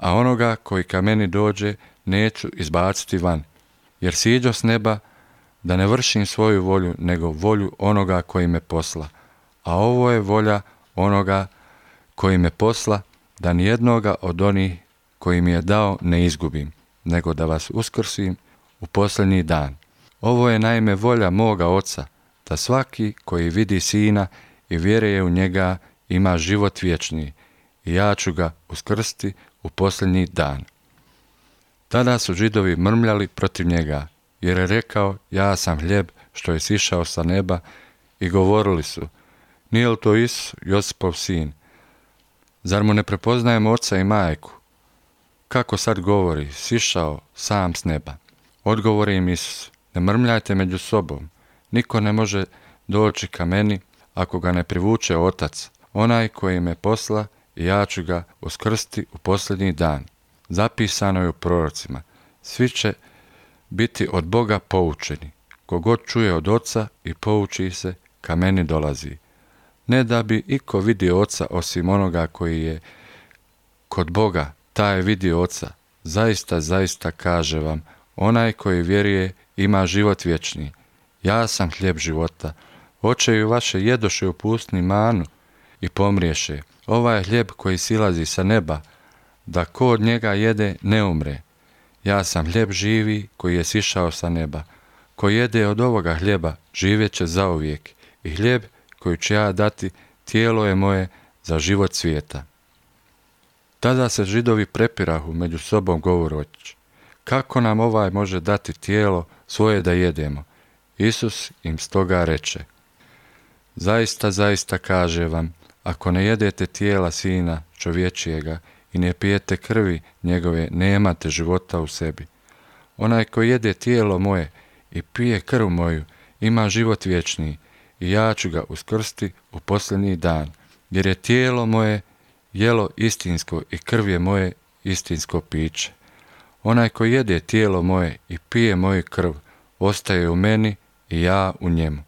a onoga koji ka meni dođe neću izbaciti van, jer siđo s neba da ne vršim svoju volju, nego volju onoga koji me posla. A ovo je volja onoga koji me posla, da nijednoga od onih koji mi je dao ne izgubim, nego da vas uskrsim u posljednji dan. Ovo je naime volja moga oca, da svaki koji vidi sina i vjeruje u njega ima život vječni i ja ću ga uskrsti u posljednji dan. Tada su židovi mrmljali protiv njega, jer je rekao, ja sam hljeb što je sišao sa neba i govorili su, nije li to Isus, Josipov sin? Zar mu ne prepoznajemo oca i majku? Kako sad govori, sišao sam s neba? Odgovori im Isus, ne mrmljajte među sobom, niko ne može doći ka meni ako ga ne privuče otac, onaj koji me posla i ja ću ga uskrsti u posljednji dan. Zapisano je u prorocima, svi će biti od Boga poučeni. Kogod čuje od oca i pouči se, ka meni dolazi. Ne da bi iko vidio oca osim onoga koji je kod Boga, taj je vidio oca. Zaista, zaista kaže vam, onaj koji vjeruje ima život vječni. Ja sam hljeb života. Očevi vaše jedoše u pustni manu i pomriješe. Ovaj je hljeb koji silazi sa neba, da ko od njega jede ne umre. Ja sam hljeb živi koji je sišao sa neba. Ko jede od ovoga hljeba živjet će zauvijek i hljeb koji ću ja dati tijelo je moje za život svijeta. Tada se židovi prepirahu među sobom govoreći, kako nam ovaj može dati tijelo svoje da jedemo? Isus im stoga reče, zaista, zaista kaže vam, ako ne jedete tijela sina čovječijega i ne pijete krvi njegove, nemate života u sebi. Onaj ko jede tijelo moje i pije krv moju, ima život vječni i ja ću ga uskrsti u posljednji dan, jer je tijelo moje jelo istinsko i krv je moje istinsko piće. Onaj ko jede tijelo moje i pije moju krv, ostaje u meni i ja u njemu.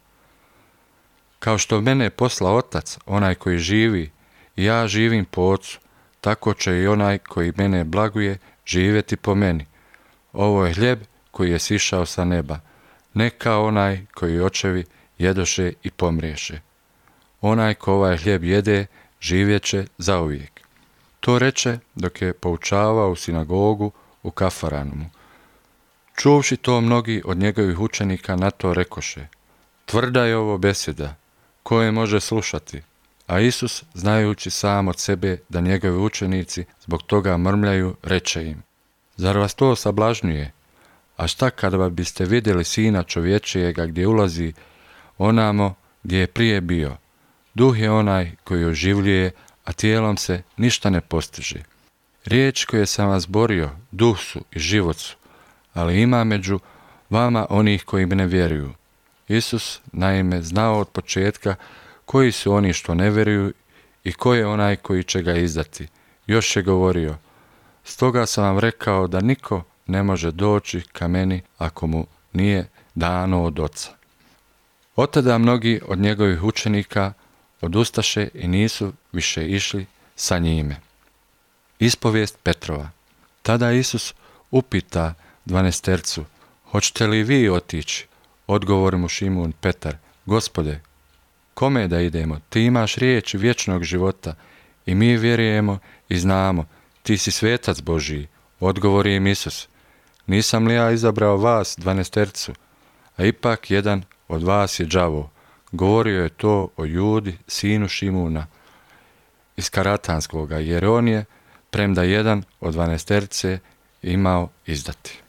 Kao što mene posla otac, onaj koji živi, ja živim po ocu, tako će i onaj koji mene blaguje živjeti po meni. Ovo je hljeb koji je sišao sa neba, ne kao onaj koji očevi jedoše i pomriješe. Onaj ko ovaj hljeb jede, živjet će zauvijek. To reče dok je poučavao u sinagogu u Kafaranumu. Čuvši to mnogi od njegovih učenika na to rekoše, tvrda je ovo besjeda, koje može slušati, a Isus, znajući sam od sebe da njegovi učenici zbog toga mrmljaju, reče im, zar vas to sablažnjuje? A šta kada biste vidjeli sina čovječijega gdje ulazi onamo gdje je prije bio? Duh je onaj koji oživljuje, a tijelom se ništa ne postiže. Riječ koje sam vas borio, duh su i život su, ali ima među vama onih koji ne vjeruju. Isus naime znao od početka koji su oni što ne vjeruju i ko je onaj koji će ga izdati. Još je govorio, stoga sam vam rekao da niko ne može doći ka meni ako mu nije dano od oca. Od tada mnogi od njegovih učenika odustaše i nisu više išli sa njime. Ispovijest Petrova. Tada Isus upita dvanestercu, hoćete li vi otići? Odgovor mu Šimun Petar, gospode, kome da idemo? Ti imaš riječ vječnog života i mi vjerujemo i znamo, ti si svetac Božiji. Odgovori im Isus, nisam li ja izabrao vas, dvanestercu, a ipak jedan od vas je đavo. Govorio je to o Judi, sinu Šimuna iz Karatanskoga, jer on je, premda jedan od dvanesterce, imao izdati.